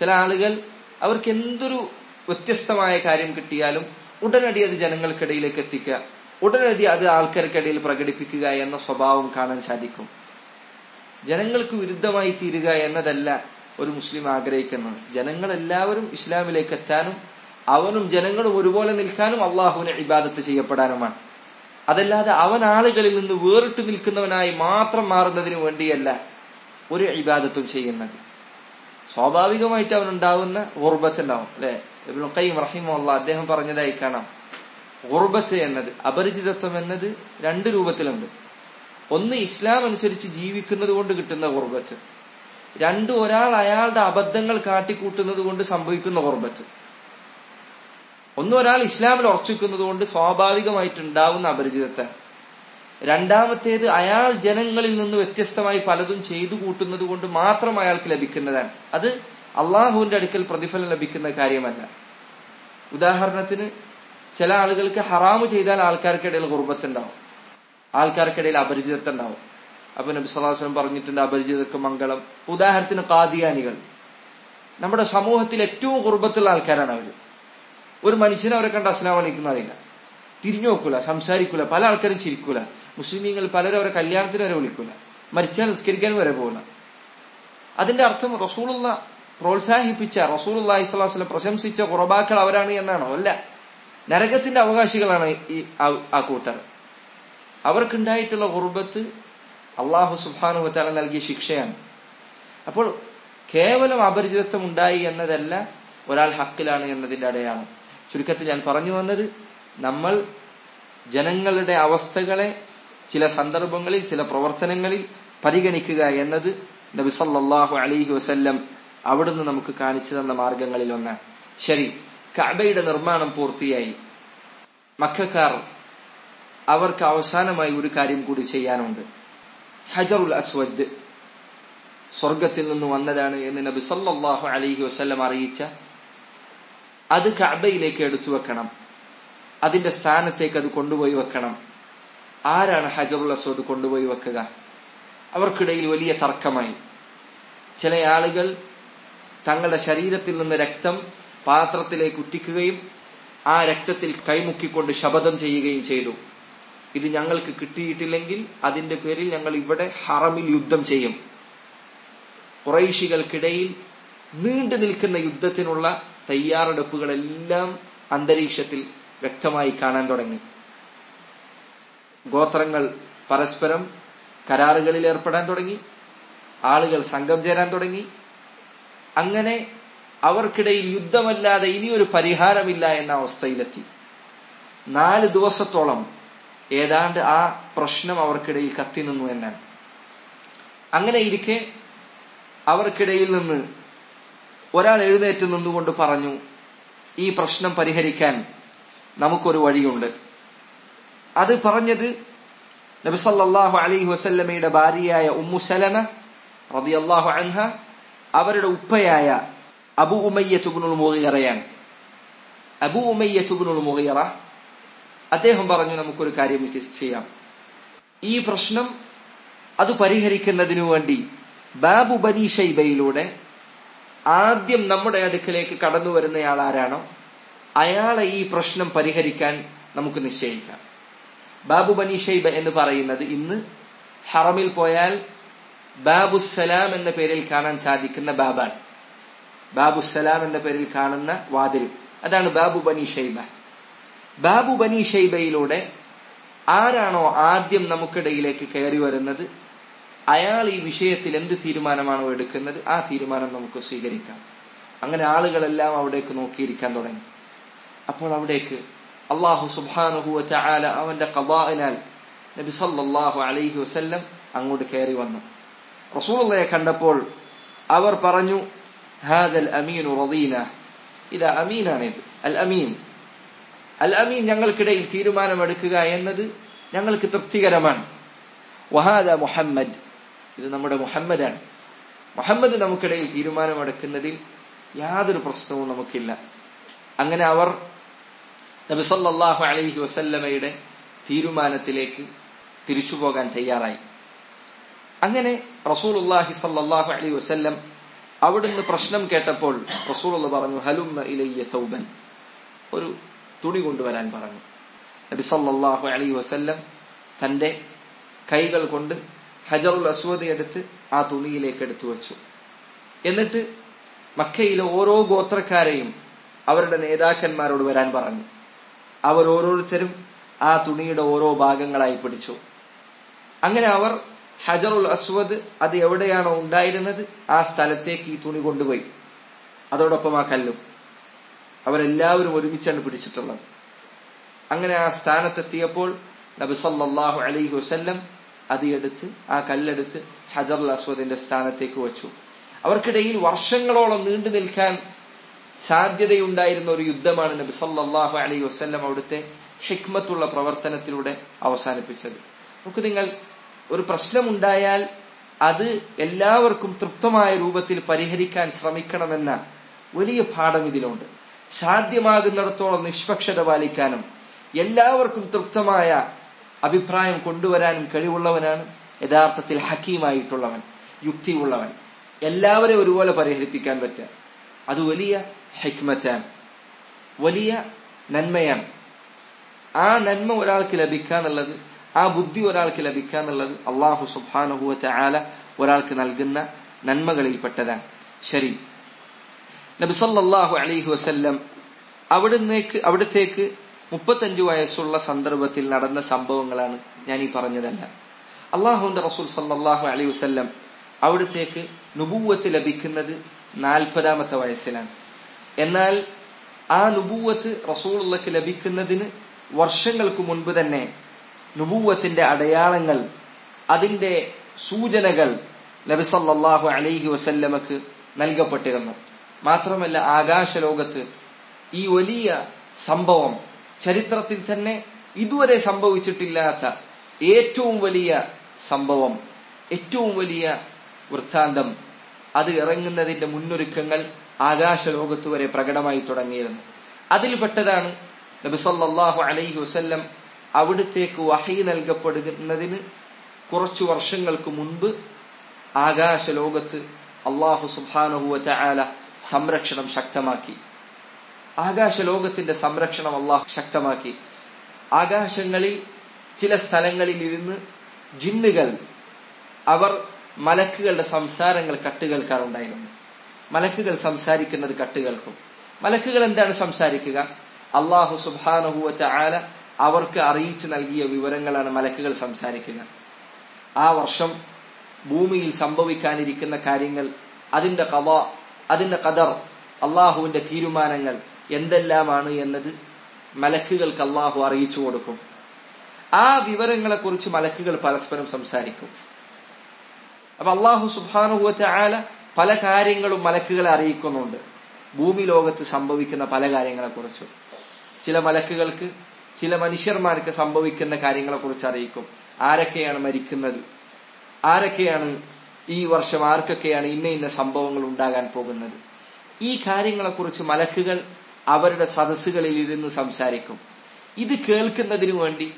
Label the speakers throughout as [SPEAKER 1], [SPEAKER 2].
[SPEAKER 1] ചില ആളുകൾ അവർക്ക് എന്തൊരു വ്യത്യസ്തമായ കാര്യം കിട്ടിയാലും ഉടനടി അത് ജനങ്ങൾക്കിടയിലേക്ക് എത്തിക്കുക. ഉടനടി അത് ആൾക്കാർക്കിടയിൽ പ്രകടിപ്പിക്കുക എന്ന സ്വഭാവം കാണാൻ സാധിക്കും. ജനങ്ങൾക്ക് വിരുദ്ധമായി തീരുക എന്നതല്ല ഒരു മുസ്ലിം ആഗ്രഹിക്കുന്നത്. ജനങ്ങൾ എല്ലാവരും ഇസ്ലാമിലേക്ക് എത്താനും അവനും ജനങ്ങളും ഒരുപോലെ നിൽക്കാനും അള്ളാഹുവിനെ ഇബാദത്ത് ചെയ്യപ്പെടാനുമാണ്. അതല്ലാതെ അവൻ ആളുകളിൽ നിന്ന് വേറിട്ട് നിൽക്കുന്നവനായി മാത്രം മാറുന്നതിന് വേണ്ടിയല്ല ഒരു ഇബാദത്തും ചെയ്യുന്നത്. സ്വാഭാവികമായിട്ട് അവനുണ്ടാവുന്ന ഉർബത്ത് ഉണ്ടാവും അല്ലെ? കൈം റഹിമുള്ള അദ്ദേഹം പറഞ്ഞതായി കാണാം. ഉർബത്ത് എന്നത് അപരിചിതത്വം എന്നത് രണ്ട് രൂപത്തിലുണ്ട്. ഒന്ന് ഇസ്ലാം അനുസരിച്ച് ജീവിക്കുന്നത് കൊണ്ട് കിട്ടുന്ന ഉർബത്ത് രണ്ട് ഒരാൾ അയാളുടെ അബദ്ധങ്ങൾ കാട്ടിക്കൂട്ടുന്നത് കൊണ്ട് സംഭവിക്കുന്ന ഉർബത്ത് ഒന്ന് ഒരാൾ ഇസ്ലാമിൽ ഉറച്ചിക്കുന്നത് കൊണ്ട് സ്വാഭാവികമായിട്ടുണ്ടാവുന്ന അപരിചിതത്വം. രണ്ടാമത്തേത് അയാൾ ജനങ്ങളിൽ നിന്ന് വ്യത്യസ്തമായി പലതും ചെയ്തു കൂട്ടുന്നത് കൊണ്ട് മാത്രം അയാൾക്ക് ലഭിക്കുന്നതാണ്. അത് അള്ളാഹുവിന്റെ അടുക്കൽ പ്രതിഫലം ലഭിക്കുന്ന കാര്യമല്ല. ഉദാഹരണത്തിന് ചില ആളുകൾക്ക് ഹറാമ് ചെയ്താൽ ആൾക്കാർക്കിടയിൽ കുർബത്തുണ്ടാവും ആൾക്കാർക്കിടയിൽ അപരിചിതത്വം ഉണ്ടാവും അപ്പൊ നബി സ്വലാസ്ലം പറഞ്ഞിട്ടുണ്ട് അപരിചിതക്ക് മംഗളം. ഉദാഹരണത്തിന് കാദിയാനികൾ നമ്മുടെ സമൂഹത്തിൽ ഏറ്റവും കുർബത്തുള്ള ആൾക്കാരാണ് അവർ. ഒരു മനുഷ്യനെ അവരെ കണ്ട് അസ്ലാം വിളിക്കുന്നറിയില്ല തിരിഞ്ഞു നോക്കൂല സംസാരിക്കൂല പല ആൾക്കാരും ചിരിക്കൂല. മുസ്ലിമീങ്ങൾ പലരും അവരെ കല്യാണത്തിന് വരെ വിളിക്കൂല. മരിച്ചാൽ നിസ്കരിക്കാൻ വരെ പോകില്ല അതിന്റെ അർത്ഥം റസൂലുള്ള പ്രോത്സാഹിപ്പിച്ച റസൂൾ ഇസ്ലാസ്ലം പ്രശംസിച്ച കുറബാക്കൾ അവരാണ് എന്നാണോ? അല്ല. നരകത്തിന്റെ അവകാശികളാണ് ഈ ആ കൂട്ടർ. അവർക്കുണ്ടായിട്ടുള്ള കുർബത്ത് അള്ളാഹു സുബാനുവത്താല നൽകിയ ശിക്ഷയാണ്. അപ്പോൾ കേവലം അപരിചിതത്വം ഉണ്ടായി എന്നതല്ല ഒരാൾ ഹക്കിലാണ് എന്നതിന്റെ അടയാളം. ചുരുക്കത്തിൽ ഞാൻ പറഞ്ഞു വന്നത് നമ്മൾ ജനങ്ങളുടെ അവസ്ഥകളെ ചില സന്ദർഭങ്ങളിൽ ചില പ്രവർത്തനങ്ങളിൽ പരിഗണിക്കുക എന്നത് നബി സല്ലല്ലാഹു അലൈഹി വസല്ലം അവിടുന്ന് നമുക്ക് കാണിച്ചു തന്ന മാർഗങ്ങളിൽ ഒന്നാണ് ശരി കഅബയുടെ നിർമ്മാണം പൂർത്തിയായി. മക്കാർ അവർക്ക് അവസാനമായി ഒരു കാര്യം കൂടി ചെയ്യാനുണ്ട്. ഹജറുൽ അസ്വദ് സ്വർഗത്തിൽ നിന്ന് വന്നതാണ് എന്ന് നബി സല്ലാഹു അലൈഹി വസ്ല്ലം അറിയിച്ച. അത് കഅബയിലേക്ക് എടുത്തു വെക്കണം. അതിന്റെ സ്ഥാനത്തേക്ക് അത് കൊണ്ടുപോയി വെക്കണം. ആരാണ് ഹജറുൽ അസോദ് കൊണ്ടുപോയി വെക്കുക? അവർക്കിടയിൽ വലിയ തർക്കമായി. ചില ആളുകൾ തങ്ങളുടെ ശരീരത്തിൽ നിന്ന് രക്തം പാത്രത്തിലേക്ക് ഉറ്റിക്കുകയും ആ രക്തത്തിൽ കൈമുക്കിക്കൊണ്ട് ശപഥം ചെയ്യുകയും ചെയ്തു. ഇത് ഞങ്ങൾക്ക് കിട്ടിയിട്ടില്ലെങ്കിൽ അതിന്റെ പേരിൽ ഞങ്ങൾ ഇവിടെ ഹറമിൽ യുദ്ധം ചെയ്യും. കുറൈശികൾക്കിടയിൽ നീണ്ടു നിൽക്കുന്ന യുദ്ധത്തിനുള്ള തയ്യാറെടുപ്പുകളെല്ലാം അന്തരീക്ഷത്തിൽ വ്യക്തമായി കാണാൻ തുടങ്ങി. ഗോത്രങ്ങൾ പരസ്പരം കരാറുകളിൽ ഏർപ്പെടാൻ തുടങ്ങി ആളുകൾ സംഘം ചേരാൻ തുടങ്ങി. അങ്ങനെ അവർക്കിടയിൽ യുദ്ധമല്ലാതെ ഇനിയൊരു പരിഹാരമില്ല എന്ന അവസ്ഥയിലെത്തി. നാല് ദിവസത്തോളം ഏതാണ്ട് ആ പ്രശ്നം അവർക്കിടയിൽ കത്തി നിന്നു എന്നാണ്. അങ്ങനെ ഇരിക്കെ അവർക്കിടയിൽ നിന്ന് ഒരാൾ എഴുന്നേറ്റ് നിന്നുകൊണ്ട് പറഞ്ഞു ഈ പ്രശ്നം പരിഹരിക്കാൻ നമുക്കൊരു വഴിയുണ്ട്. അത് പറഞ്ഞത് നബിസല്ലാഹു അലൈഹി വസല്ലമയുടെ ഭാര്യയായ ഉമ്മു സലമ അള്ളാഹു അൻഹ അവരുടെ ഉപ്പയായ അബു ഉമയ്യ ഉമയ്യത്തുബുനുൽ മുഗീറയാണ്. അബു ഉമയ്യ ഉമയ്യത്തുബുനുൽ മുഗീറ അദ്ദേഹം പറഞ്ഞു നമുക്കൊരു കാര്യം ചെയ്യാം. ഈ പ്രശ്നം അത് പരിഹരിക്കുന്നതിനു വേണ്ടി ബാബു ബനി ഷൈബയിലൂടെ ആദ്യം നമ്മുടെ അടുക്കലേക്ക് കടന്നു വരുന്നയാൾ ആരാണോ അയാളെ ഈ പ്രശ്നം പരിഹരിക്കാൻ നമുക്ക് നിശ്ചയിക്കാം. ബാബു ബനി ഷൈബ എന്ന് പറയുന്നത് ഇന്ന് ഹറമിൽ പോയാൽ ബാബുസലാം എന്ന പേരിൽ കാണാൻ സാധിക്കുന്ന ബാബാണ്. ബാബുസലാം എന്ന പേരിൽ കാണുന്ന വാതിൽ അതാണ് ബാബു ബനി ഷൈബ ബാബു ബനി ഷൈബയിലൂടെ ആരാണോ ആദ്യം നമുക്കിടയിലേക്ക് കയറി വരുന്നത്? അയാൾ ഈ വിഷയത്തിൽ എന്ത് തീരുമാനമാണോ എടുക്കുന്നത്? ആ തീരുമാനം നമുക്ക് സ്വീകരിക്കാം. അങ്ങനെ ആളുകളെല്ലാം അവിടേക്ക് നോക്കിയിരിക്കാൻ തുടങ്ങി. അപ്പോൾ അവിടേക്ക് അള്ളാഹു സുബാനുഹുവറ്റ ആല അവന്റെ കബാഇനാൽ നബി സല്ലാഹു അലൈഹി വസ്ല്ലം അങ്ങോട്ട് കയറി വന്നു. റസൂലുള്ളയെ കണ്ടപ്പോൾ അവർ പറഞ്ഞു ഹാദൽ അമീനു റദീന. ഇത് അമീനാണിത് അൽ അമീൻ. അൽ അമീൻ ഞങ്ങൾക്കിടയിൽ തീരുമാനമെടുക്കുക എന്നത് ഞങ്ങൾക്ക് തൃപ്തികരമാണ്. വഹാദ മുഹമ്മദ്. ഇത് നമ്മുടെ മുഹമ്മദാണ്. മുഹമ്മദ് നമുക്കിടയിൽ തീരുമാനമെടുക്കുന്നതിൽ യാതൊരു പ്രശ്നവും നമുക്കില്ല. അങ്ങനെ അവർ നബി സല്ലല്ലാഹു അലൈഹി വസല്ലമയുടെ തീരുമാനത്തിലേക്ക് തിരിച്ചു പോകാൻ തയ്യാറായി. അങ്ങനെ റസൂലുള്ളാഹി സല്ലാഹു അലൈഹി വസല്ലം അവിടുന്ന് പ്രശ്നം കേട്ടപ്പോൾ റസൂൽ പറഞ്ഞു ഹലുമ്മ ഇലയ്യ സൗബൻ. ഒരു തുണി കൊണ്ടുവരാൻ പറഞ്ഞു. നബി സല്ലാഹു അലൈഹി വസല്ലം തന്റെ കൈകൾ കൊണ്ട് ഹജറുൽ അസ്വദ് എടുത്ത് ആ തുണിയിലേക്ക് എടുത്തു വച്ചു. എന്നിട്ട് മക്കയിലെ ഓരോ ഗോത്രക്കാരെയും അവരുടെ നേതാക്കന്മാരോട് വരാൻ പറഞ്ഞു. അവർ ഓരോരുത്തരും ആ തുണിയുടെ ഓരോ ഭാഗങ്ങളായി പിടിച്ചു. അങ്ങനെ അവർ ഹജറുൽ അസ്വദ് അത് എവിടെയാണോ ഉണ്ടായിരുന്നത്? ആ സ്ഥലത്തേക്ക് ഈ തുണി കൊണ്ടുപോയി. അതോടൊപ്പം ആ കല്ലും. അവരെല്ലാവരും ഒരുമിച്ചാണ് പിടിച്ചിട്ടുള്ളത്. അങ്ങനെ ആ സ്ഥാനത്തെത്തിയപ്പോൾ നബി സല്ലല്ലാഹു അലൈഹി അത് എടുത്ത് ആ കല്ലെടുത്ത് ഹജറുൽ അസ്വദിന്റെ സ്ഥാനത്തേക്ക് വെച്ചു. അവർക്കിടയിൽ വർഷങ്ങളോളം നീണ്ടു നിൽക്കാൻ സാധ്യതയുണ്ടായിരുന്ന ഒരു യുദ്ധമാണ് നബി സല്ലാഹു അലൈഹി വസ്ല്ലം അവിടുത്തെ ഹിക്മത്തുള്ള പ്രവർത്തനത്തിലൂടെ അവസാനിപ്പിച്ചത്. നമുക്ക് നിങ്ങൾ ഒരു പ്രശ്നമുണ്ടായാൽ അത് എല്ലാവർക്കും തൃപ്തമായ രൂപത്തിൽ പരിഹരിക്കാൻ ശ്രമിക്കണമെന്ന വലിയ പാഠം ഇതിലുണ്ട്. സാധ്യമാകുന്നിടത്തോളം നിഷ്പക്ഷത പാലിക്കാനും എല്ലാവർക്കും തൃപ്തമായ അഭിപ്രായം കൊണ്ടുവരാനും കഴിവുള്ളവനാണ് യഥാർത്ഥത്തിൽ ഹക്കീമായിട്ടുള്ളവൻ യുക്തിയുള്ളവൻ. എല്ലാവരെയും ഒരുപോലെ പരിഹരിപ്പിക്കാൻ പറ്റുക. അത് വലിയ ഹെക്മറ്റാണ് വലിയ നന്മയാണ്. ആ നന്മ ഒരാൾക്ക് ലഭിക്കാന്നുള്ളത് ആ ബുദ്ധി ഒരാൾക്ക് ലഭിക്കാന്നുള്ളത് അള്ളാഹു സുബാനുഭൂവത്തെ ആല ഒരാൾക്ക് നൽകുന്ന നന്മകളിൽപ്പെട്ടതാണ്. ശരി. നബിസല്ലാഹു അലൈഹി വസല്ലം അവിടുന്നേക്ക് അവിടത്തേക്ക് മുപ്പത്തഞ്ചു വയസ്സുള്ള സന്ദർഭത്തിൽ നടന്ന സംഭവങ്ങളാണ് ഞാൻ ഈ പറഞ്ഞതല്ല. അള്ളാഹുന്റെ റസൂൽ സല്ലാഹു അലൈഹി വസല്ലം അവിടത്തേക്ക് നുപൂവത്ത് ലഭിക്കുന്നത് നാൽപ്പതാമത്തെ വയസ്സിലാണ്. എന്നാൽ ആ നുപൂവത്ത് റസൂളുള്ളക്ക് ലഭിക്കുന്നതിന് വർഷങ്ങൾക്ക് മുൻപ് തന്നെ നുപൂവത്തിന്റെ അടയാളങ്ങൾ അതിന്റെ സൂചനകൾ നബിസല്ലാഹു അലൈഹി വസല്ലമക്ക് നൽകപ്പെട്ടിരുന്നു. മാത്രമല്ല ആകാശ ലോകത്ത് ഈ വലിയ സംഭവം ചരിത്രത്തിൽ തന്നെ ഇതുവരെ സംഭവിച്ചിട്ടില്ലാത്ത ഏറ്റവും വലിയ സംഭവം ഏറ്റവും വലിയ വൃത്താന്തം അത് ഇറങ്ങുന്നതിന്റെ മുന്നൊരുക്കങ്ങൾ ആകാശലോകത്ത് വരെ പ്രകടമായി തുടങ്ങിയിരുന്നു. അതിൽപ്പെട്ടതാണ് നബിസല്ലാഹു അലൈഹി വസ്ല്ലം അവിടുത്തേക്ക് വഹി നൽകപ്പെടുന്നതിന് കുറച്ചു വർഷങ്ങൾക്ക് മുൻപ് ആകാശലോകത്ത് അള്ളാഹു സുബാനുഹുവ ആല സംരക്ഷണം ശക്തമാക്കി. ആകാശലോകത്തിന്റെ സംരക്ഷണം അള്ളാഹു ശക്തമാക്കി. ആകാശങ്ങളിൽ ചില സ്ഥലങ്ങളിൽ ഇരുന്ന് ജിന്നുകൾ അവർ മലക്കുകളുടെ സംസാരങ്ങൾ കട്ട് കേൾക്കാറുണ്ടായിരുന്നു മലക്കുകൾ സംസാരിക്കുന്നത് കട്ട് കേൾക്കും മലക്കുകൾ എന്താണ് സംസാരിക്കുക? അള്ളാഹു സുബാനുഹുവറ്റ ആല അവർക്ക് അറിയിച്ചു നൽകിയ വിവരങ്ങളാണ് മലക്കുകൾ സംസാരിക്കുക. ആ വർഷം ഭൂമിയിൽ സംഭവിക്കാനിരിക്കുന്ന കാര്യങ്ങൾ അതിന്റെ കഥ അതിന്റെ കദർ അള്ളാഹുവിന്റെ തീരുമാനങ്ങൾ എന്തെല്ലാമാണ് എന്നത് മലക്കുകൾക്ക് അള്ളാഹു അറിയിച്ചു കൊടുക്കും. ആ വിവരങ്ങളെ കുറിച്ച് മലക്കുകൾ പരസ്പരം സംസാരിക്കും. അപ്പൊ അള്ളാഹു സുബാനുഭവത്തെ ആല പല കാര്യങ്ങളും മലക്കുകളെ അറിയിക്കുന്നുണ്ട്. ഭൂമി ലോകത്ത് സംഭവിക്കുന്ന പല കാര്യങ്ങളെ കുറിച്ചും ചില മലക്കുകൾക്ക് ചില മനുഷ്യന്മാർക്ക് സംഭവിക്കുന്ന കാര്യങ്ങളെ കുറിച്ച് അറിയിക്കും. ആരൊക്കെയാണ് മരിക്കുന്നത്? ആരൊക്കെയാണ് ഈ വർഷം ആർക്കൊക്കെയാണ് ഇന്ന ഇന്ന സംഭവങ്ങൾ ഉണ്ടാകാൻ പോകുന്നത്? ഈ കാര്യങ്ങളെ കുറിച്ച് മലക്കുകൾ അവരുടെ സദസ്സുകളിൽ ഇരുന്ന് സംസാരിക്കും. ഇത് കേൾക്കുന്നതിനു വേണ്ടി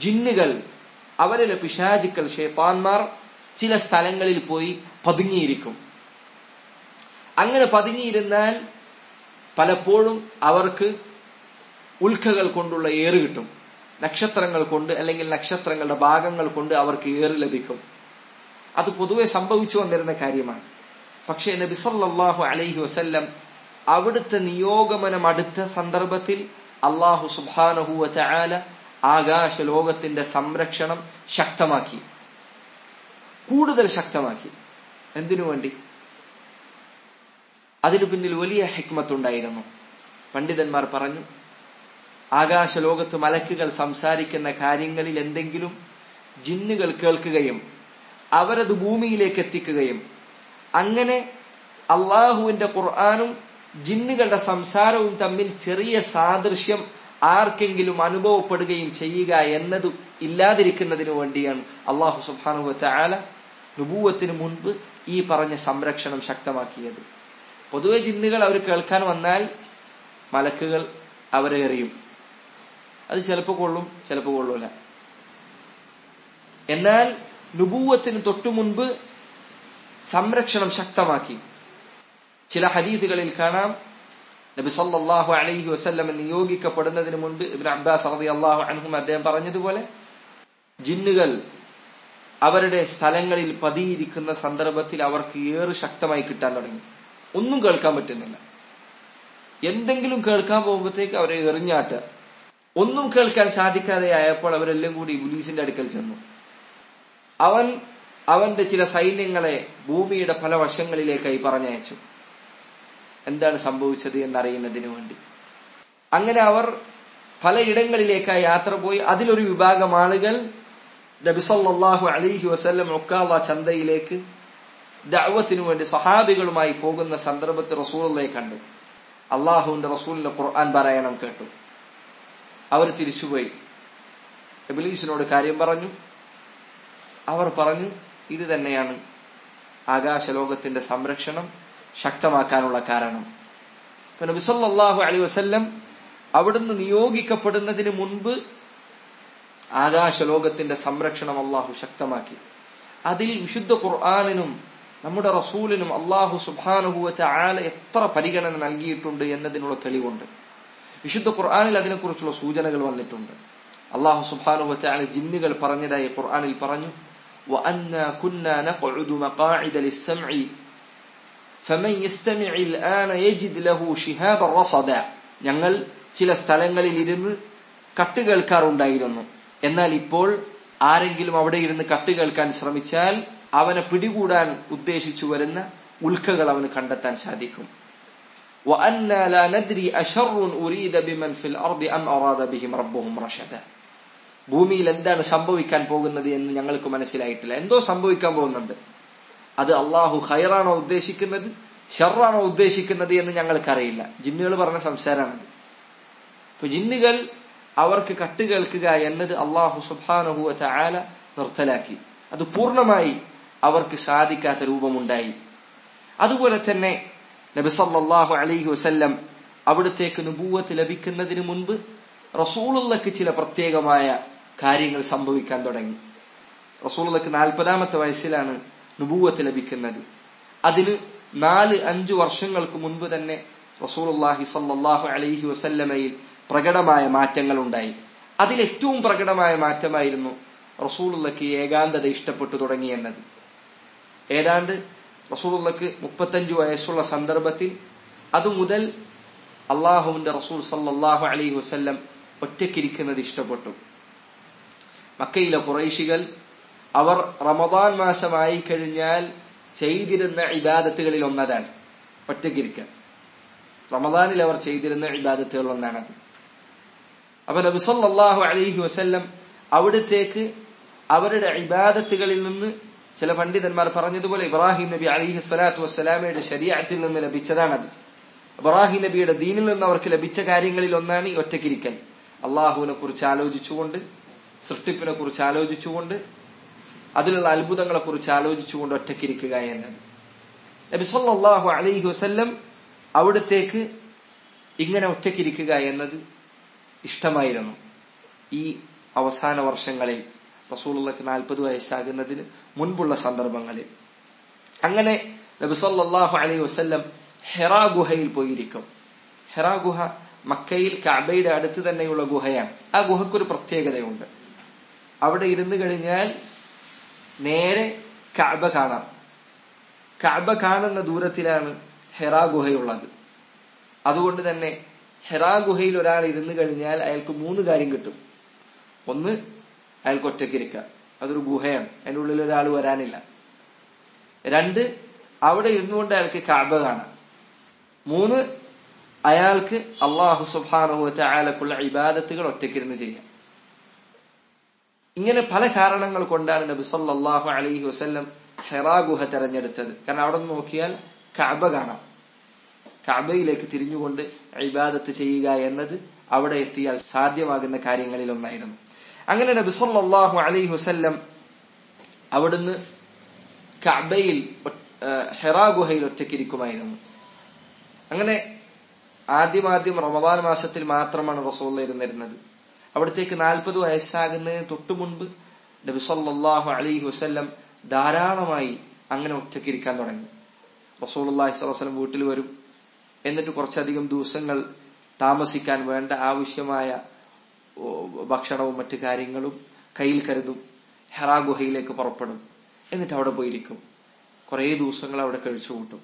[SPEAKER 1] ജിന്നുകൾ അവരിലെ പിശാചുക്കൾ ഷേപ്പാന്മാർ ചില സ്ഥലങ്ങളിൽ പോയി പതുങ്ങിയിരിക്കും. അങ്ങനെ പതുങ്ങിയിരുന്നാൽ പലപ്പോഴും അവർക്ക് ഉൽക്കകൾ കൊണ്ടുള്ള ഏറ് കിട്ടും. നക്ഷത്രങ്ങൾ കൊണ്ട് അല്ലെങ്കിൽ നക്ഷത്രങ്ങളുടെ ഭാഗങ്ങൾ കൊണ്ട് അവർക്ക് ഏറ് ലഭിക്കും. അത് പൊതുവെ സംഭവിച്ചു വന്നിരുന്ന കാര്യമാണ്. പക്ഷേ നബി സല്ലല്ലാഹു അലൈഹി വസല്ലം അവിടുത്തെ നിയോഗമനം അടുത്ത സന്ദർഭത്തിൽ അള്ളാഹു സുബാനഹുവ ആല ആകാശ ലോകത്തിന്റെ സംരക്ഷണം ശക്തമാക്കി. കൂടുതൽ ശക്തമാക്കി. എന്തിനു വേണ്ടി? അതിനു പിന്നിൽ വലിയ ഹിക്മത്തുണ്ടായിരുന്നു. പണ്ഡിതന്മാർ പറഞ്ഞു ആകാശ ലോകത്ത് മലക്കുകൾ സംസാരിക്കുന്ന കാര്യങ്ങളിൽ എന്തെങ്കിലും ജിന്നുകൾ കേൾക്കുകയും അവരത് ഭൂമിയിലേക്ക് എത്തിക്കുകയും അങ്ങനെ അള്ളാഹുവിന്റെ ഖുർആാനും ജിന്നുകളുടെ സംസാരവും തമ്മിൽ ചെറിയ സാദൃശ്യം ആർക്കെങ്കിലും അനുഭവപ്പെടുകയും ചെയ്യുക എന്നത് ഇല്ലാതിരിക്കുന്നതിനു വേണ്ടിയാണ് അള്ളാഹു സുബാനുഹത്തെ ആല നുപൂവത്തിന് മുൻപ് ഈ പറഞ്ഞ സംരക്ഷണം ശക്തമാക്കിയത്. പൊതുവെ ജിന്നുകൾ അവർ കേൾക്കാൻ വന്നാൽ മലക്കുകൾ അവരെ എറിയും. അത് ചിലപ്പോൾ കൊള്ളും ചിലപ്പോൾ കൊള്ളൂല. എന്നാൽ നുപൂവത്തിന് തൊട്ടു മുൻപ് സംരക്ഷണം ശക്തമാക്കി. ചില ഹദീസുകളിൽ കാണാം. നബി സല്ലല്ലാഹു അലൈഹി വസ്ല്ലം നിയോഗിക്കപ്പെടുന്നതിന് മുൻപ് ഇബ്നു അബ്ബാസ് റളിയല്ലാഹു അൻഹും അദ്ദേഹം പറഞ്ഞതുപോലെ ജിന്നുകൾ അവരുടെ സ്ഥലങ്ങളിൽ പതിയിരിക്കുന്ന സന്ദർഭത്തിൽ അവർക്ക് ഏറെ ശക്തമായി കിട്ടാൻ തുടങ്ങി. ഒന്നും കേൾക്കാൻ പറ്റുന്നില്ല. എന്തെങ്കിലും കേൾക്കാൻ പോകുമ്പോഴത്തേക്ക് അവരെ എറിഞ്ഞാട്ടുക ഒന്നും കേൾക്കാൻ സാധിക്കാതെ ആയപ്പോൾ അവരെല്ലാം കൂടി ഇബുലീസിന്റെ അടുക്കൽ ചെന്നു. അവൻ അവന്റെ ചില സൈന്യങ്ങളെ ഭൂമിയുടെ പല വശങ്ങളിലേക്കായി പറഞ്ഞയച്ചു. എന്താണ് സംഭവിച്ചത് എന്നറിയുന്നതിന് വേണ്ടി. അങ്ങനെ അവർ പലയിടങ്ങളിലേക്കായി യാത്ര പോയി. അതിലൊരു വിഭാഗം ആളുകൾ നബിസല്ലാഹു അലിഹി വസ്ല്ലം ഒക്കാവ ചന്തയിലേക്ക് ദഅവത്തിനു വേണ്ടി സഹാബികളുമായി പോകുന്ന സന്ദർഭത്തിൽ റസൂലിനെ കണ്ടു. അള്ളാഹുവിന്റെ റസൂലിന്റെ ഖുർആൻ പാരായണം കേട്ടു. അവർ തിരിച്ചുപോയി. എബിലീസിനോട് കാര്യം പറഞ്ഞു. അവർ പറഞ്ഞു ഇത് തന്നെയാണ് ആകാശലോകത്തിന്റെ സംരക്ഷണം ശക്തമാക്കാനുള്ള കാരണം. അപ്പൊ നബിസല്ലാഹു അലൈ വസ്ല്ലം അവിടുന്ന് നിയോഗിക്കപ്പെടുന്നതിന് മുൻപ് ആകാശലോകത്തിന്റെ സംരക്ഷണം അള്ളാഹു ശക്തമാക്കി. അതിൽ വിശുദ്ധ ഖുർആാനിനും നമ്മുടെ റസൂലിനും അള്ളാഹു സുബാനുഭൂവറ്റ ആല എത്ര പരിഗണന നൽകിയിട്ടുണ്ട് എന്നതിനുള്ള തെളിവുണ്ട്. വിശുദ്ധ ഖുർആാനിൽ അതിനെക്കുറിച്ചുള്ള സൂചനകൾ വന്നിട്ടുണ്ട്. അള്ളാഹു സുബാനുഭൂവറ്റ ആല ജിന്നുകൾ പറഞ്ഞതായി ഖുർആാനിൽ പറഞ്ഞു ഞങ്ങൾ ചില സ്ഥലങ്ങളിൽ ഇരുന്ന് കട്ട് കേൾക്കാറുണ്ടായിരുന്നു. എന്നാൽ ഇപ്പോൾ ആരെങ്കിലും അവിടെ ഇരുന്ന് കത്ത് കേൾക്കാൻ ശ്രമിച്ചാൽ അവനെ പിടികൂടാൻ ഉദ്ദേശിച്ചു വരുന്ന ഉൽക്കകൾ അവന് കണ്ടെത്താൻ സാധിക്കും. ഭൂമിയിൽ എന്താണ് സംഭവിക്കാൻ പോകുന്നത് എന്ന് ഞങ്ങൾക്ക് മനസ്സിലായിട്ടില്ല. എന്തോ സംഭവിക്കാൻ പോകുന്നുണ്ട്. അത് അള്ളാഹു ഹൈറാണോ ഉദ്ദേശിക്കുന്നത് ഷെറാണോ ഉദ്ദേശിക്കുന്നത് എന്ന് ഞങ്ങൾക്കറിയില്ല. ജിന്നുകൾ പറഞ്ഞ സംസാരമാണത് ഇപ്പൊ ജിന്നുകൾ അവർക്ക് കട്ട് കേൾക്കുക എന്നത് അള്ളാഹു സുബാനഹുവ ആല നിർത്തലാക്കി. അത് പൂർണമായി അവർക്ക് സാധിക്കാത്ത രൂപമുണ്ടായി. അതുപോലെ തന്നെ നബിസല്ലാഹു അലൈഹി വസല്ലം അവിടത്തേക്ക് നുപൂവത്ത് ലഭിക്കുന്നതിന് മുൻപ് റസൂളുള്ളക്ക് ചില പ്രത്യേകമായ കാര്യങ്ങൾ സംഭവിക്കാൻ തുടങ്ങി. റസൂളുള്ളക്ക് നാൽപ്പതാമത്തെ വയസ്സിലാണ് നുപൂവത്ത് ലഭിക്കുന്നത്. അതിന് നാല് അഞ്ചു വർഷങ്ങൾക്ക് മുൻപ് തന്നെ റസൂലുള്ളാഹി സല്ലാഹു അലൈഹി വസല്ലമയിൽ പ്രകടമായ മാറ്റങ്ങൾ ഉണ്ടായി അതിലേറ്റവും പ്രകടമായ മാറ്റമായിരുന്നു റസൂലുള്ളക്ക് ഏകാന്തത ഇഷ്ടപ്പെട്ടു തുടങ്ങി എന്നത് ഏതാണ്ട് റസൂലുള്ളക്ക് മുപ്പത്തഞ്ചു വയസ്സുള്ള സന്ദർഭത്തിൽ അതുമുതൽ അള്ളാഹുവിന്റെ റസൂൽ സല്ലാഹു അലൈഹി വസ്ല്ലം ഒറ്റക്കിരിക്കുന്നത് ഇഷ്ടപ്പെട്ടു. മക്കയിലെ കുറേശികൾ അവർ റമദാൻ മാസമായി കഴിഞ്ഞാൽ ചെയ്തിരുന്ന ഇബാദത്തുകളിൽ ഒന്നതാണ്. ഒറ്റയ്ക്കിരിക്കാൻ റമദാനിൽ അവർ ചെയ്തിരുന്ന ഇബാദത്തുകൾ ഒന്നാണത്. അപ്പൊ നബിസല്ലാഹു അലൈഹി വസല്ലം അവിടത്തേക്ക് അവരുടെ ഇബാദത്തുകളിൽ നിന്ന് ചില പണ്ഡിതന്മാർ പറഞ്ഞതുപോലെ ഇബ്രാഹിം നബി അലിഹി സ്വലാത്തു വസ്സലാമയുടെ ശരീരത്തിൽ നിന്ന് ലഭിച്ചതാണത്. ഇബ്രാഹിം നബിയുടെ ദീനിൽ നിന്ന് അവർക്ക് ലഭിച്ച കാര്യങ്ങളിൽ ഒന്നാണ് ഈ ഒറ്റക്കിരിക്കൽ. അള്ളാഹുവിനെ കുറിച്ച് ആലോചിച്ചുകൊണ്ട് സൃഷ്ടിപ്പിനെ കുറിച്ച് ആലോചിച്ചുകൊണ്ട് അതിലുള്ള അത്ഭുതങ്ങളെ കുറിച്ച് ആലോചിച്ചുകൊണ്ട് ഒറ്റക്കിരിക്കുക എന്നത്. നബി സല്ലല്ലാഹു അലൈഹി വസ്ല്ലം അവിടത്തേക്ക് ഇങ്ങനെ ഒറ്റക്കിരിക്കുക എന്നത് ഇഷ്ടമായിരുന്നു. ഈ അവസാന വർഷങ്ങളിൽ റസൂലുള്ളക്ക് നാൽപ്പത് വയസ്സാകുന്നതിന് മുൻപുള്ള സന്ദർഭങ്ങളിൽ. അങ്ങനെ നബിസല്ലാഹു അലൈഹി വസല്ലം ഹെറാ ഗുഹയിൽ പോയിരിക്കും. ഹെറാ ഗുഹ മക്കയിൽ കഅബയുടെ അടുത്ത് തന്നെയുള്ള ഗുഹയാണ്. ആ ഗുഹക്കൊരു പ്രത്യേകതയുണ്ട്. അവിടെ ഇരുന്ന് കഴിഞ്ഞാൽ നേരെ കഅബ കാണാം. കഅബ കാണുന്ന ദൂരത്തിലാണ് ഹെറാ ഗുഹയുള്ളത്. അതുകൊണ്ട് തന്നെ ഹെറാ ഗുഹയിൽ ഒരാൾ ഇരുന്ന് കഴിഞ്ഞാൽ അയാൾക്ക് മൂന്ന് കാര്യം കിട്ടും. ഒന്ന് അയാൾക്ക് ഒറ്റയ്ക്കിരിക്കാം അതൊരു ഗുഹയാണ്. അതിന്റെ ഉള്ളിൽ ഒരാൾ വരാനില്ല. രണ്ട് അവിടെ ഇരുന്നുകൊണ്ട് അയാൾക്ക് കാബ കാണാം. മൂന്ന് അയാൾക്ക് അള്ളാഹു സുബാനുഭവത്തെ അയാൾക്കുള്ള ഇബാദത്തുകൾ ഒറ്റയ്ക്കിരുന്ന് ചെയ്യാം. ഇങ്ങനെ പല കാരണങ്ങൾ കൊണ്ടാണ് നബി സല്ലല്ലാഹു അലൈഹി വസല്ലം ഹെറാ ഗുഹ തെരഞ്ഞെടുത്തത്. കാരണം അവിടെ നിന്ന് നോക്കിയാൽ കാബ കാണാം. കഅബയിലേക്ക് തിരിഞ്ഞുകൊണ്ട് ഇബാദത്ത് ചെയ്യുക എന്നത് അവിടെ എത്തിയാൽ സാധ്യമാകുന്ന കാര്യങ്ങളിൽ ഒന്നായിരുന്നു അങ്ങനെ നബി സല്ലല്ലാഹു അലൈഹി വസല്ലം അവിടുന്ന് കഅബയിൽ ഹെറാ ഗുഹയിൽ ഒറ്റയ്ക്കിരിക്കുമായിരുന്നു. അങ്ങനെ ആദ്യമാദ്യം റമദാൻ മാസത്തിൽ മാത്രമാണ് റസൂൽ ഇരുന്നിരുന്നത്. അവിടത്തേക്ക് നാൽപ്പത് വയസ്സാകുന്നതിന് തൊട്ടു മുൻപ് നബി സല്ലല്ലാഹു അലൈഹി വസല്ലം ധാരാളമായി അങ്ങനെ ഒറ്റക്കിരിക്കാൻ തുടങ്ങി. റസൂലുള്ളാഹി അള്ളാഹി സ്വലം വീട്ടിൽ വരും. എന്നിട്ട് കുറച്ചധികം ദിവസങ്ങൾ താമസിക്കാൻ വേണ്ട ആവശ്യമായ ഭക്ഷണവും മറ്റു കാര്യങ്ങളും കയ്യിൽ കരുതും. ഹെറാ ഗുഹയിലേക്ക് പുറപ്പെടും. എന്നിട്ട് അവിടെ പോയിരിക്കും. കുറേ ദിവസങ്ങൾ അവിടെ കഴിച്ചു കൂട്ടും.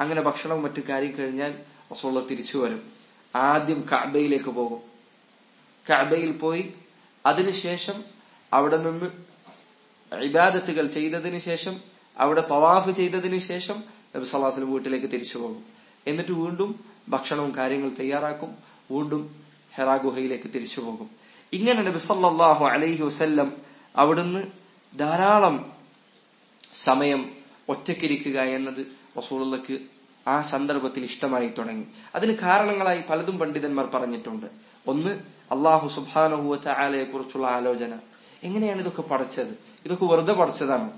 [SPEAKER 1] അങ്ങനെ ഭക്ഷണവും മറ്റു കാര്യം കഴിഞ്ഞാൽ റസൂള്ള തിരിച്ചു വരും. ആദ്യം കഅബയിലേക്ക് പോകും. കഅബയിൽ പോയി അതിനുശേഷം അവിടെ നിന്ന് ഇബാദത്തുകൾ ചെയ്തതിനു ശേഷം അവിടെ തവാഫ് ചെയ്തതിനു ശേഷം നബി വീട്ടിലേക്ക് തിരിച്ചു പോകും. എന്നിട്ട് വീണ്ടും ഭക്ഷണവും കാര്യങ്ങൾ തയ്യാറാക്കും. വീണ്ടും ഹെറാ ഗുഹയിലേക്ക് തിരിച്ചു പോകും. ഇങ്ങനെ നബി സല്ലല്ലാഹു അലൈഹി വസല്ലം അവിടുന്ന് ധാരാളം സമയം ഒറ്റക്കിരിക്കുക എന്നത് റസൂലുള്ളക്ക് ആ സന്ദർഭത്തിൽ ഇഷ്ടമായി തുടങ്ങി. അതിന് കാരണങ്ങളായി പലതും പണ്ഡിതന്മാർ പറഞ്ഞിട്ടുണ്ട്. ഒന്ന് അള്ളാഹു സുബാനഹുവ ആലയെ കുറിച്ചുള്ള ആലോചന. എങ്ങനെയാണ് ഇതൊക്കെ പഠിച്ചത്? ഇതൊക്കെ വെറുതെ പഠിച്ചതാണ്.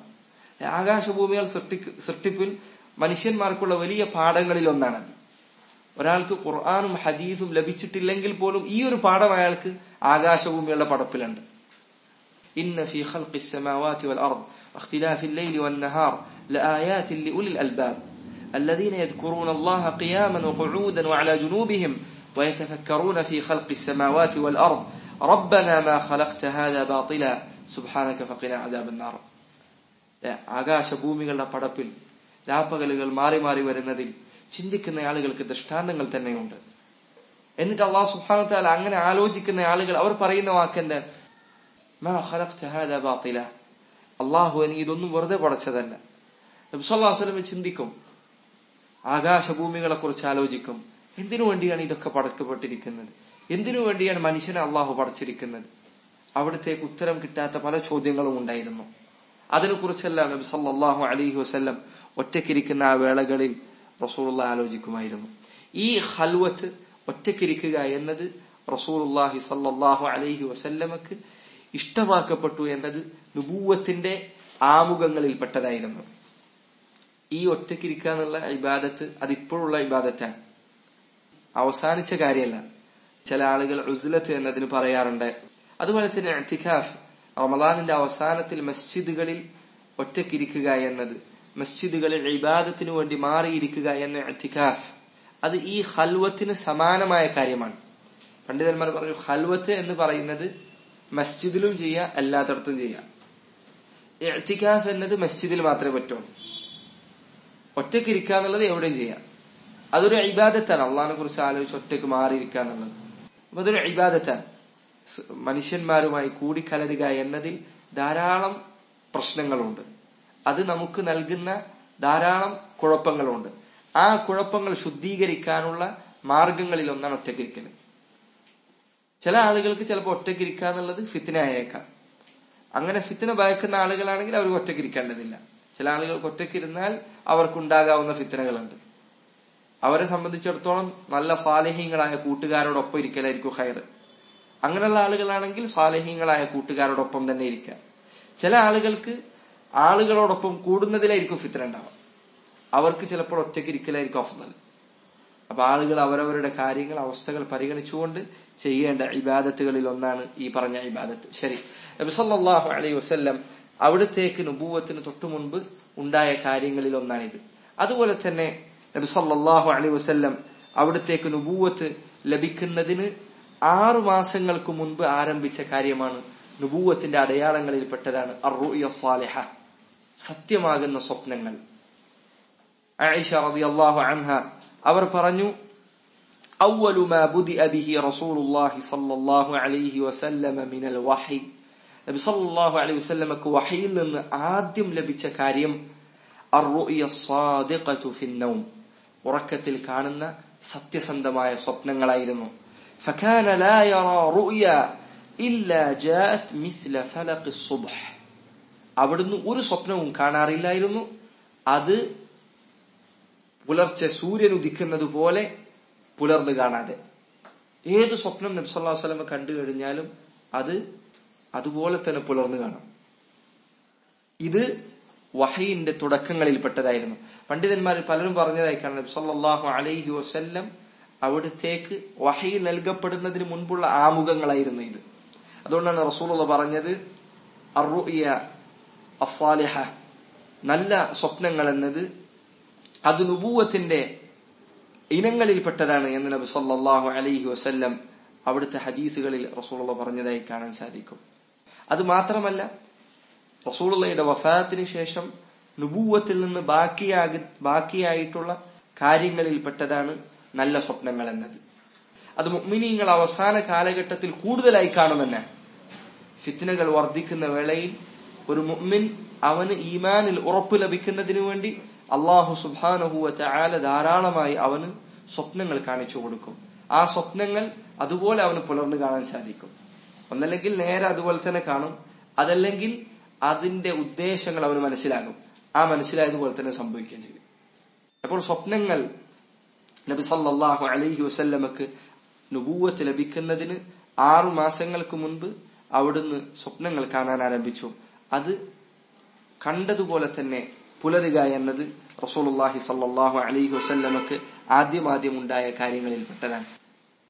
[SPEAKER 1] ആകാശഭൂമികൾ സൃഷ്ടി സൃഷ്ടിപ്പിൽ മനുഷ്യന്മാർക്കുള്ള വലിയ പാഠങ്ങളിൽ ഒന്നാണത് ഒരാൾക്ക് ഖുർആാനും ഹദീസും ലഭിച്ചിട്ടില്ലെങ്കിൽ പോലും ഈ ഒരു പാഠം അയാൾക്ക് ആകാശഭൂമികളുടെ പടപ്പിലുണ്ട് إن في خلق السماوات والأرض واختلاف الليل والنهار لآيات لأولي الألباب الذين يذكرون الله قياما وقعودا وعلى جنوبهم ويتفكرون في خلق السماوات والأرض ربنا ما خلقت هذا باطلا سبحانك فقنا عذاب النار ആകാശ ഭൂമികളുടെ പടപ്പിൽ രാപ്പകലുകൾ മാറി മാറി വരുന്നതിൽ ചിന്തിക്കുന്ന ആളുകൾക്ക് ദൃഷ്ടാന്തങ്ങൾ തന്നെയുണ്ട്. എന്നിട്ട് അള്ളാഹു സുഹാനത്താൽ അങ്ങനെ ആലോചിക്കുന്ന ആളുകൾ അവർ പറയുന്ന വാക്കെന്ത് അള്ളാഹു എനിക്ക് ഇതൊന്നും വെറുതെ പടച്ചതല്ല. നബി സല്ലല്ലാഹു അലൈഹി വസല്ലം ചിന്തിക്കും. ആകാശഭൂമികളെ കുറിച്ച് ആലോചിക്കും. എന്തിനു വേണ്ടിയാണ് ഇതൊക്കെ പടക്കപ്പെട്ടിരിക്കുന്നത്? എന്തിനു വേണ്ടിയാണ് മനുഷ്യനെ അള്ളാഹു പടച്ചിരിക്കുന്നത്? അവിടത്തേക്ക് ഉത്തരം കിട്ടാത്ത പല ചോദ്യങ്ങളും ഉണ്ടായിരുന്നു. അതിനെക്കുറിച്ചെല്ലാം നബി സല്ലല്ലാഹു അലൈഹി വസല്ലം ഒറ്റയ്ക്കിരിക്കുന്ന ആ വേളകളിൽ റസൂലുള്ള ആലോചിക്കുമായിരുന്നു. ഈ ഹൽവത്ത് ഒറ്റക്കിരിക്കുക എന്നത് റസൂലുള്ളാഹി സല്ലാഹു അലൈഹി വസല്ലമക്ക് ഇഷ്ടമാക്കപ്പെട്ടു എന്നത് നുപൂവത്തിന്റെ ആമുഖങ്ങളിൽ പെട്ടതായിരുന്നു ഈ ഒറ്റക്കിരിക്കുക എന്നുള്ള ഇബാദത്ത് അതിപ്പോഴുള്ള ഇബാദത്താണ്. അവസാനിച്ച കാര്യമല്ല. ചില ആളുകൾ ഉസ്ലത്ത് എന്നതിന് പറയാറുണ്ട്. അതുപോലെ തന്നെ അത്തിഖാഫ് റമദാനിന്റെ അവസാനത്തിൽ മസ്ജിദുകളിൽ ഒറ്റക്കിരിക്കുക എന്നത് മസ്ജിദുകളിൽ ഇബാദത്തിനു വേണ്ടി മാറിയിരിക്കുക എന്ന അത്തിഖാഫ് അത് ഈ ഹൽവത്തിന് സമാനമായ കാര്യമാണ്. പണ്ഡിതന്മാർ പറഞ്ഞു ഹൽവത്ത് എന്ന് പറയുന്നത് മസ്ജിദിലും ചെയ്യാം എല്ലാത്തടത്തും ചെയ്യാം എത്തിക്കാഫ് എന്നത് മസ്ജിദിൽ മാത്രമേ പറ്റുള്ളൂ ഒറ്റയ്ക്ക് ഇരിക്കുക എന്നുള്ളത് എവിടെയും ചെയ്യാം അതൊരു ഇബാദത്താണ്. അള്ളഹാനെ കുറിച്ച് ആലോചിച്ച് ഒറ്റയ്ക്ക് മാറിയിരിക്കുക എന്നുള്ളത്. അപ്പൊ അതൊരു ഇബാദത്താണ്. മനുഷ്യന്മാരുമായി കൂടിക്കലരുക എന്നതിൽ ധാരാളം പ്രശ്നങ്ങളുണ്ട്. അത് നമുക്ക് നൽകുന്ന ധാരാളം കുഴപ്പങ്ങളുണ്ട്. ആ കുഴപ്പങ്ങൾ ശുദ്ധീകരിക്കാനുള്ള മാർഗങ്ങളിൽ ഒന്നാണ് ഒറ്റക്കിരിക്കൽ. ചില ആളുകൾക്ക് ചിലപ്പോൾ ഒറ്റക്കിരിക്കുക എന്നുള്ളത് ഫിത്തിന ആയേക്കാം. അങ്ങനെ ഫിത്തിന ഭയക്കുന്ന ആളുകളാണെങ്കിൽ അവർ ഒറ്റക്കിരിക്കേണ്ടതില്ല. ചില ആളുകൾക്ക് ഒറ്റക്കിരുന്നാൽ അവർക്കുണ്ടാകാവുന്ന ഫിത്തനകളുണ്ട്. അവരെ സംബന്ധിച്ചിടത്തോളം നല്ല സാലഹീങ്ങളായ കൂട്ടുകാരോടൊപ്പം ഇരിക്കലായിരിക്കും ഹയർ അങ്ങനെയുള്ള ആളുകളാണെങ്കിൽ സാലഹീങ്ങളായ കൂട്ടുകാരോടൊപ്പം തന്നെ ഇരിക്കാം ചില ആളുകൾക്ക് ആളുകളോടൊപ്പം കൂടുന്നതിലായിരിക്കും ഫിത്ര ഉണ്ടാവുക. അവർക്ക് ചിലപ്പോൾ ഒറ്റയ്ക്ക് ഇരിക്കലായിരിക്കും അഫ്ദൽ. അപ്പൊ ആളുകൾ അവരവരുടെ കാര്യങ്ങൾ അവസ്ഥകൾ പരിഗണിച്ചുകൊണ്ട് ചെയ്യേണ്ട ഇബാദത്തുകളിൽ ഒന്നാണ് ഈ പറഞ്ഞ ഇബാദത്ത്. ശരി. നബിസല്ലാഹു അലൈഹി വസ്ല്ലം അവിടത്തേക്ക് നുബൂവത്തിന് തൊട്ടു മുൻപ് ഉണ്ടായ കാര്യങ്ങളിൽ ഒന്നാണിത്. അതുപോലെ തന്നെ നബി സല്ലല്ലാഹു അലൈഹി വസല്ലം അവിടത്തേക്ക് നുബൂവത്ത് ലഭിക്കുന്നതിന് ആറു മാസങ്ങൾക്ക് മുൻപ് ആരംഭിച്ച കാര്യമാണ് നുബൂവത്തിന്റെ അടയാളങ്ങളിൽ പെട്ടതാണ് സാലിഹ സത്യമാകുന്ന സ്വപ്നങ്ങൾ ആയിഷ റളിയല്ലാഹു അൻഹ അവർ പറഞ്ഞു أول ما بدأ به رسول الله صلى الله عليه وسلم من الوحي നബി സല്ലല്ലാഹു അലൈഹി വസല്ലമക്ക് വഹയിൽ നിന്ന് ആദ്യം ലഭിച്ച കാര്യം അർറുയ സാദിഖതു ഫിന്നൗം ഉറക്കത്തിൽ കാണുന്ന സത്യസന്ധമായ സ്വപ്നങ്ങളായിരുന്നു فكان لا يرى رؤيا إلا جاءت مثل فلق الصبح അവിടുന്ന് ഒരു സ്വപ്നവും കാണാറില്ലായിരുന്നു. അത് പുലർച്ചെ സൂര്യൻ ഉദിക്കുന്നത് പോലെ പുലർന്നു കാണാതെ. ഏത് സ്വപ്നം നബ്സല്ലാ വസല്ലം കണ്ടു കഴിഞ്ഞാലും അത് അതുപോലെ തന്നെ പുലർന്നു കാണാം. ഇത് വഹയിന്റെ തുടക്കങ്ങളിൽപ്പെട്ടതായിരുന്നു. പണ്ഡിതന്മാർ പലരും പറഞ്ഞതായി കാണാം നബി സല്ലല്ലാഹു അലൈഹി വസ്ല്ലം അവിടത്തേക്ക് വഹയിൽ നൽകപ്പെടുന്നതിന് മുൻപുള്ള ആമുഖങ്ങളായിരുന്നു ഇത്. അതുകൊണ്ടാണ് റസൂലുള്ള പറഞ്ഞത് അസാലിഹ നല്ല സ്വപ്നങ്ങൾ എന്നത് അത് നുപൂവത്തിന്റെ ഇനങ്ങളിൽപ്പെട്ടതാണ് എന്ന് നബി സല്ലല്ലാഹു അലൈഹി വസല്ലം അവിടുത്തെ ഹദീസുകളിൽ റസൂലുള്ള പറഞ്ഞതായി കാണാൻ സാധിക്കും. അത് മാത്രമല്ല റസൂളയുടെ വഫാത്തിന് ശേഷം നുപൂവത്തിൽ നിന്ന് ബാക്കിയാകി ബാക്കിയായിട്ടുള്ള കാര്യങ്ങളിൽപ്പെട്ടതാണ് നല്ല സ്വപ്നങ്ങൾ എന്നത് അത് മുഅ്മിനീങ്ങൾ അവസാന കാലഘട്ടത്തിൽ കൂടുതലായി കാണുമെന്നാണ് ഫിത്നകൾ വർദ്ധിക്കുന്ന വേളയിൽ ഒരു മുഅ്മിൻ അവന് ഈമാനിൽ ഉറപ്പ് ലഭിക്കുന്നതിനു വേണ്ടി അള്ളാഹു സുബാനഹുവ ചായാല ധാരാളമായി അവന് സ്വപ്നങ്ങൾ കാണിച്ചു കൊടുക്കും. ആ സ്വപ്നങ്ങൾ അതുപോലെ അവന് പുലർന്നു കാണാൻ സാധിക്കും. ഒന്നല്ലെങ്കിൽ നേരെ അതുപോലെ തന്നെ കാണും. അതല്ലെങ്കിൽ അതിന്റെ ഉദ്ദേശങ്ങൾ അവന് മനസ്സിലാകും. ആ മനസ്സിലായതുപോലെ തന്നെ സംഭവിക്കുകയും ചെയ്യും. അപ്പോൾ സ്വപ്നങ്ങൾ നബി സല്ലാഹു അലഹി വസ്ല്ലമക്ക് നുപൂവത്ത് ലഭിക്കുന്നതിന് ആറു മാസങ്ങൾക്ക് മുൻപ് അവിടുന്ന് സ്വപ്നങ്ങൾ കാണാൻ ആരംഭിച്ചു. അത് കണ്ടതുപോലെ തന്നെ പുലരുക എന്നത് റസൂലുള്ളാഹി സല്ലാഹു അലൈഹി വസല്ലമക്ക് ആദ്യമാദ്യം ഉണ്ടായ കാര്യങ്ങളിൽപ്പെട്ടതാണ്